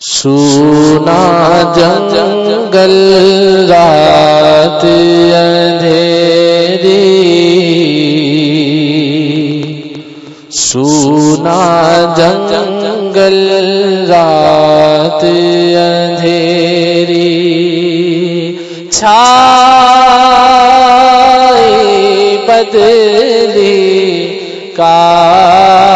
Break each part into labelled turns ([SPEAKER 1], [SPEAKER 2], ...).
[SPEAKER 1] سونا جنگل رات اندھیری۔ سونا جنگل رات اندھیری۔ چھائی بدلی کالی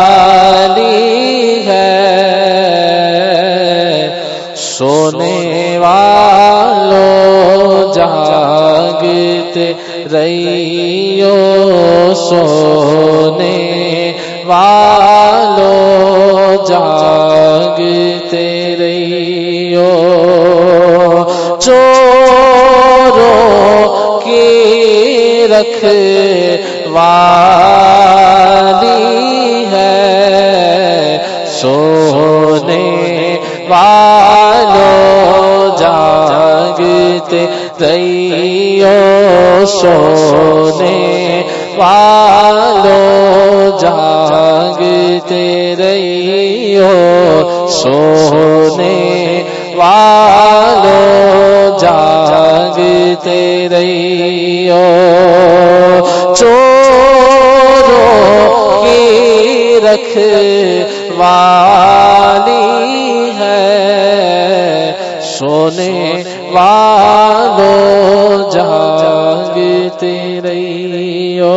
[SPEAKER 1] والی ہے سونے والو جاگتے رہیو سونے والو جاگتے رہیو سونے والو جاگتے رہیو والی ہے۔ سونے والو جاگتے رہیو۔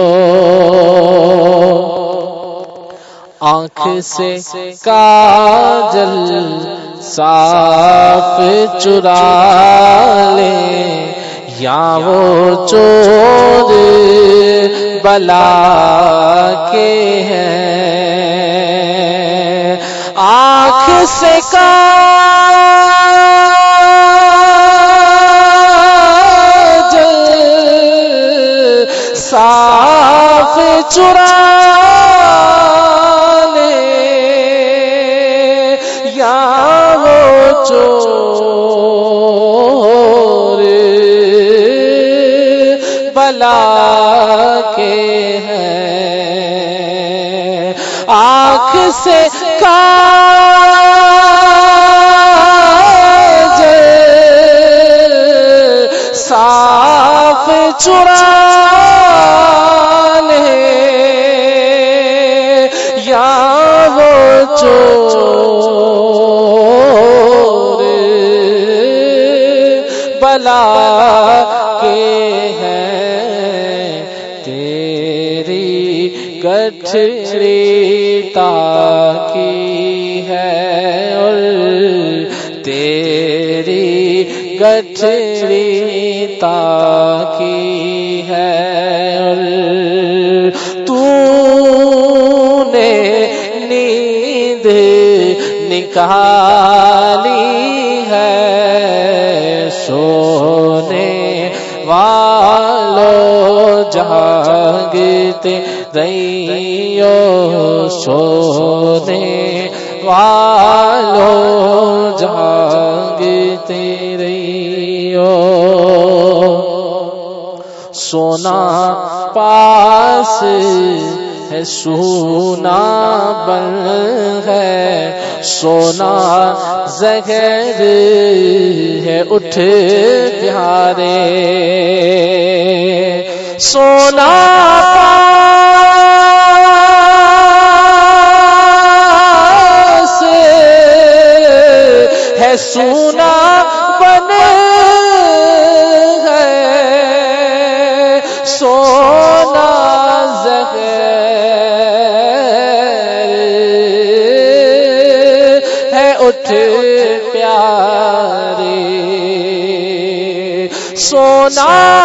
[SPEAKER 1] آنکھ سے کاجل صاف چرا لے، یا وہ چور بلا کے ہیں آنکھ سے کاجل صاف چرا لے یا وہ چور بلا کے ہیں آنکھ سے کاجل چرا لے یا وہ چور تاکی ہے تو نے نیند نکالی ہے سونے والو جاگتے رہیو سونے والو جاگتے سونا پاس ہے، سونا بن ہے۔ سونا زہر ہے، اٹھ پیارے۔ سونا پاس ہے، سونا سونا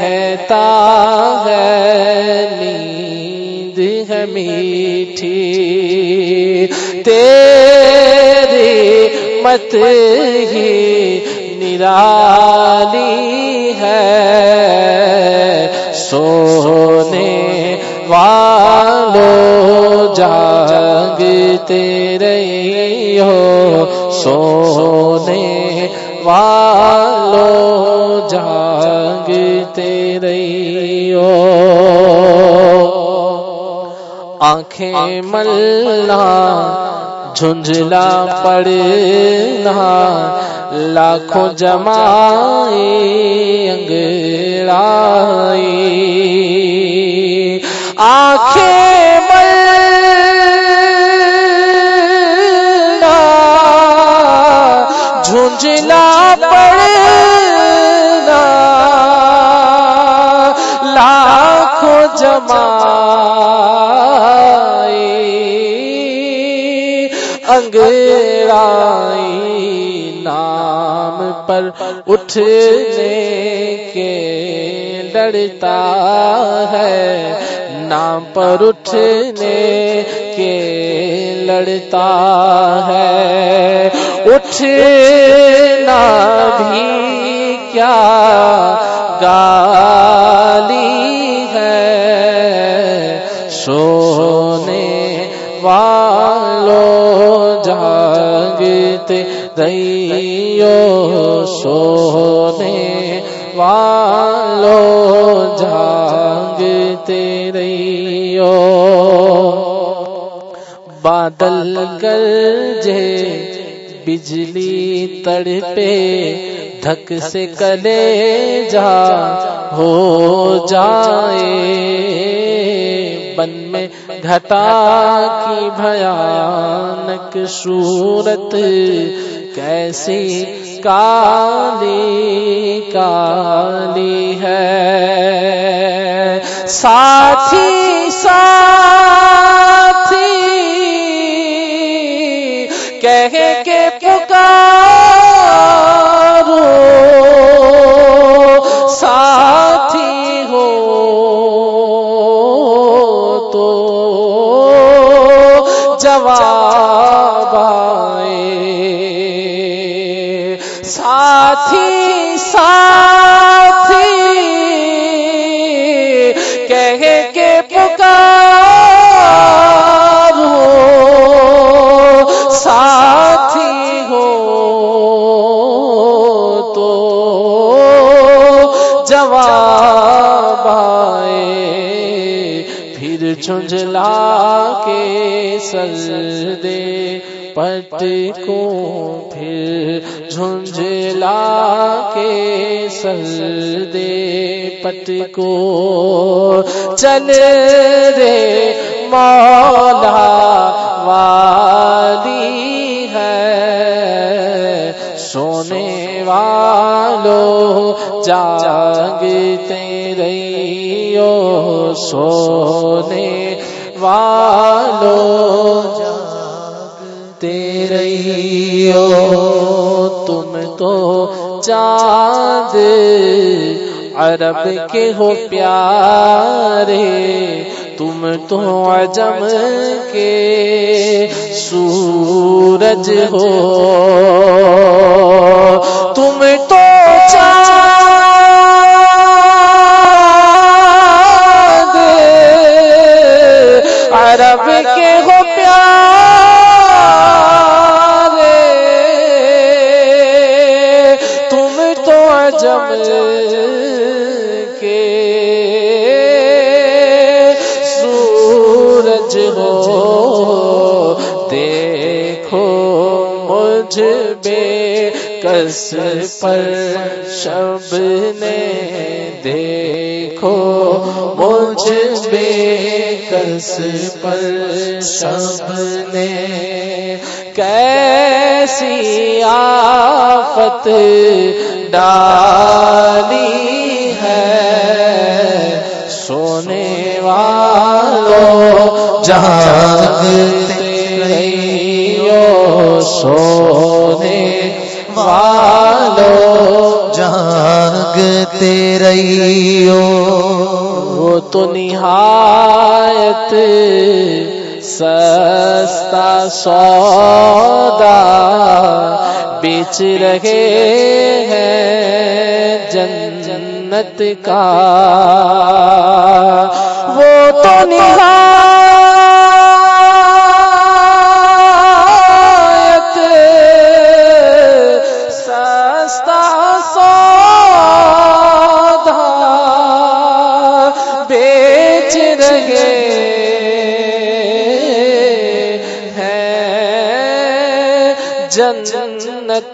[SPEAKER 1] کہتا ہے، نیند ہے میٹھی۔ تیری مت ہی نرالی ہے۔ سونے والو جاگتے رہی ہو۔ سونے والو جاگتے رہی ہو آنکھیں ملنا جھنجلا پڑنا لاکھوں جمائی انگڑائی آنکھیں پر اٹھنے کے لڑتا ہے نام پر اٹھنے کے لڑتا ہے۔ اٹھنا بھی کیا گالی ہے۔ سونے والو جاگتے رہیو سونے والو جاگتے رہیو۔ بادل گرجے، بجلی تڑپے، دھک سے کلے جا ہو جائے۔ بن میں گھٹا کی بھیانک صورت کیسی کالی کالی ہے۔ ساتھی ساتھی کہہ کے ساتھی ساتھی۔ کہہ کے پکارو ساتھی ہو تو جواب آئے۔ پھر چنجلا کے سر دے۔ پٹ کو پھر جھنجلا کے سر دے پٹ کو چل رے مولا والی ہے۔ سونے والو جاگتے رہیو سونے والو تیرے ہو۔ تم تو چاند عرب کے ہو پیارے۔ تم تو عجم کے سورج ہو۔ تم تو بے کس پر شب نے دیکھو، مجھ بے کس پر شب نے کیسی آفت ڈالی ہے۔ سونے والو جاگتے نہایت سستا سودا بیچ رہے ہیں جن جنت کا۔ وہ تو نہایت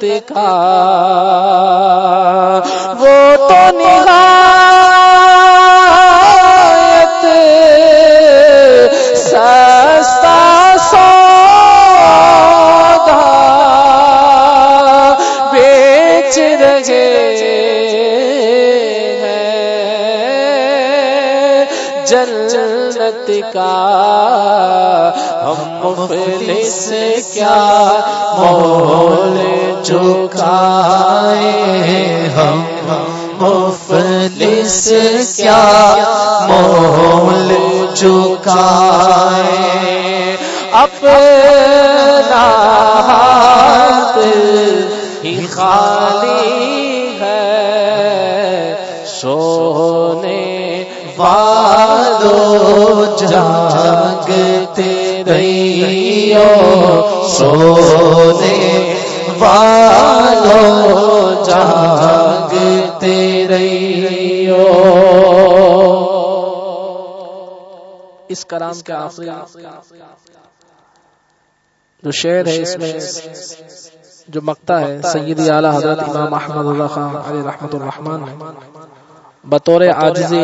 [SPEAKER 1] جنت کا۔ وہ تو نہایت سستا سودا بیچ رہے ہیں۔ جنت کا ہم مفلس کیا مول چکائے
[SPEAKER 2] ہم۔ مفلس کیا؟ مول چکائے۔
[SPEAKER 1] اپنا ہاتھ ہی خالی ہے۔ سونے
[SPEAKER 2] والو جاگتے رہیو سونے والو جاگتے رہیو
[SPEAKER 1] اس کلام کے آخری جو شعر ہے اس میں جو مکتا ہے، سیدی اعلی حضرت امام احمد اللہ خان علی رحمت الرحمان بطور عاجزی،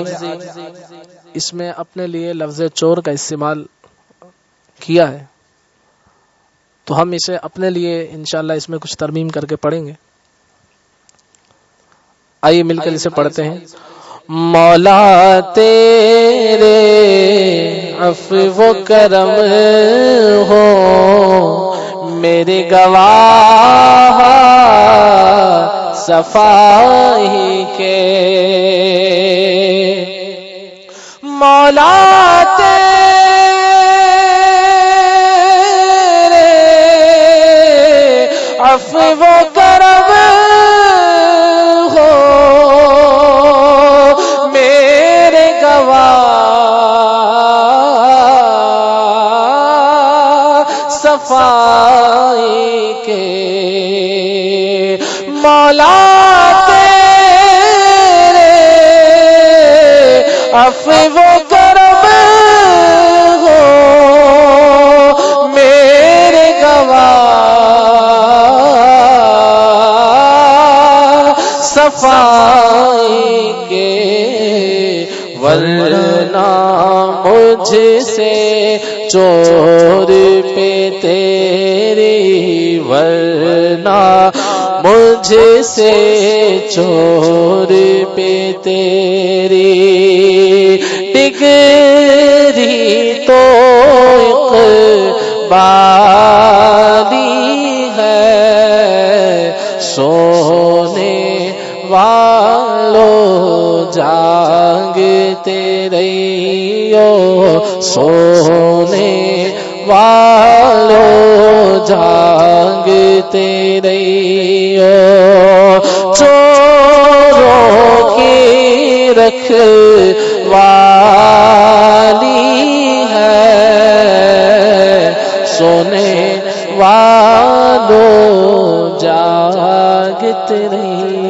[SPEAKER 1] اس میں اپنے لیے لفظ چور کا استعمال کیا ہے۔ تو ہم اسے اپنے لیے انشاءاللہ اس میں کچھ ترمیم کر کے پڑھیں گے۔ آئیے مل کر اسے پڑھتے ہیں۔ مولا تیرے عفو و کرم ہو، میرے گواہ صفائی کے۔ مولا تیرے عفو و کرم ہو۔ میرے گواہ صفائی کے مولا تیرے عفو صفائی کے ورنہ مجھ سے چور پہ تیری ورنہ مجھ سے چور پہ تیری۔ سونے والو جاگتے رہیو چوروں کی رکھ والی ہے۔ سونے والو جاگت رہیو